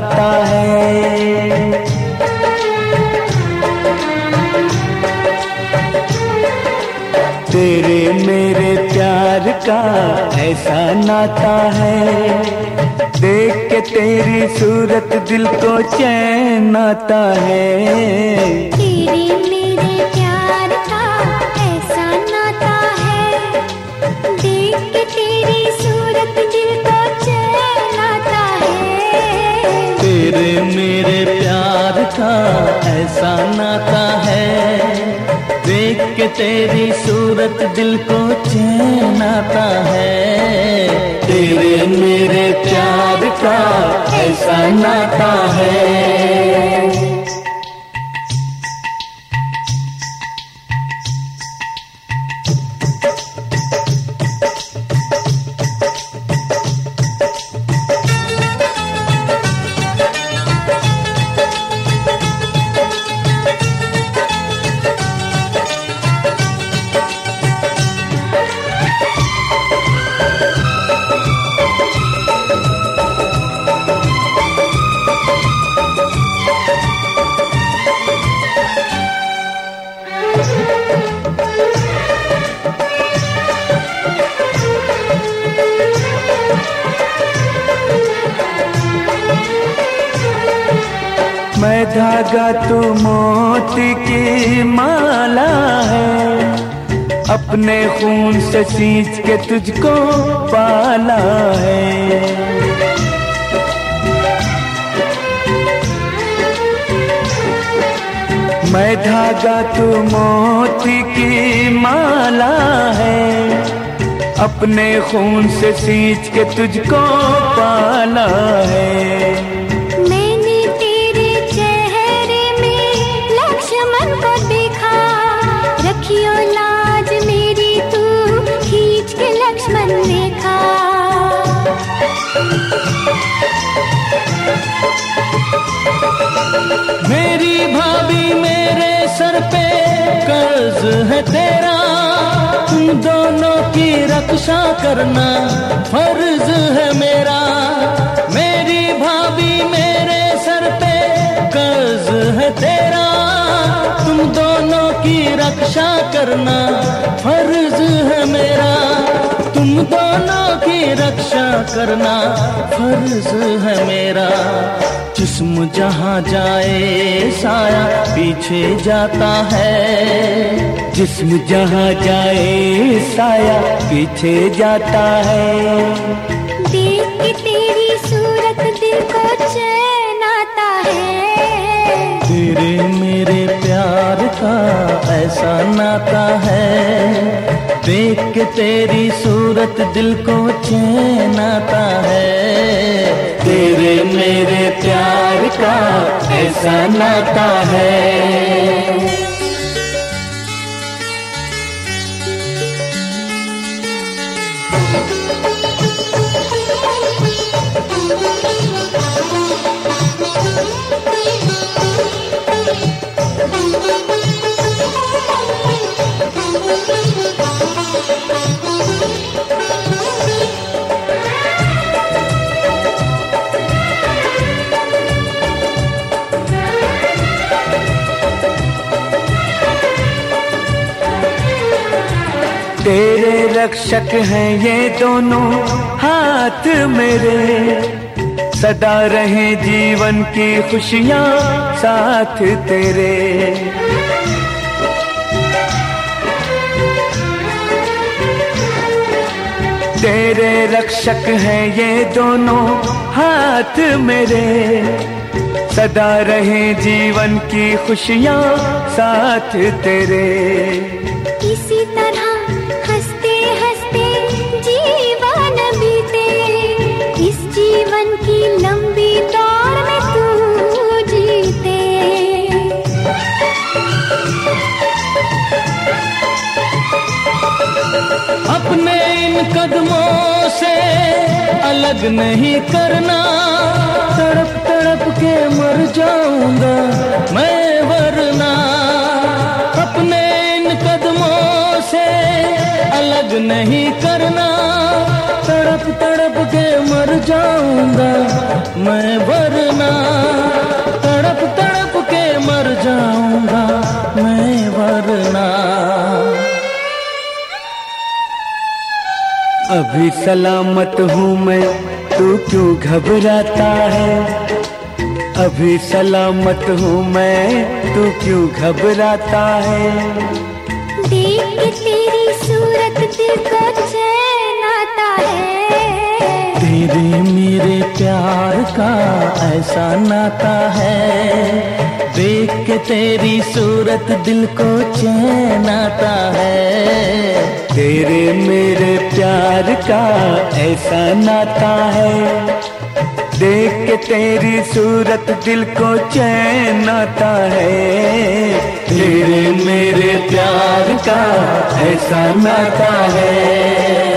पता है। तेरे मेरे प्यार का ऐसा नाता है। देख के तेरी सूरत दिल को चैन आता है। तेरे मेरे प्यार का ऐसा नाता है। देख के तेरी तेरे मेरे प्यार का ऐसा नाता है। देख के तेरी सूरत दिल को चैन है। तेरे मेरे प्यार का ऐसा नाता है। धागा तू मोती की माला है। अपने खून से सींच के तुझको पाला है। मैं धागा तू मोती की माला है। अपने खून से सींच के तुझको पाला है। मेरी भाभी मेरे सर पे कर्ज है तेरा। तुम दोनों की रक्षा करना फ़र्ज़ है मेरा। मेरी भाभी मेरे सर पे कर्ज है तेरा। तुम दोनों की रक्षा करना फ़र्ज़ है मेरा। दोनों की रक्षा करना फ़र्ज़ है मेरा। जिसम जहाँ जाए साया पीछे जाता है। जिसम जहाँ जाए साया पीछे जाता है। तेरे मेरे प्यार का ऐसा नाता है। देख के तेरी सूरत दिल को चैन आता है। तेरे मेरे प्यार का ऐसा नाता है। तेरे रक्षक हैं ये दोनों हाथ मेरे। सदा रहे जीवन की खुशियाँ साथ तेरे। तेरे रक्षक हैं ये दोनों हाथ मेरे। सदा रहे जीवन की खुशियाँ साथ तेरे। इसी तरह कदमों से अलग नहीं करना। तड़प तड़प के मर जाऊँगा मैं, वरना अपने इन कदमों से अलग नहीं करना। तड़प तड़प के मर जाऊँगा मैं, वरना तड़प तड़प के मर जाऊँगा मैं, वरना अभी सलामत हूँ मैं तू क्यों घबराता है? अभी सलामत हूँ मैं तू क्यों घबराता है? देख तेरी सूरत दिल को चैन आता है। तेरे मेरे प्यार का ऐसा नाता है। देख के तेरी सूरत दिल को चैन आता है। तेरे मेरे प्यार का ऐसा नाता है। देख के तेरी सूरत दिल को चैन आता है। तेरे मेरे प्यार का ऐसा नाता है।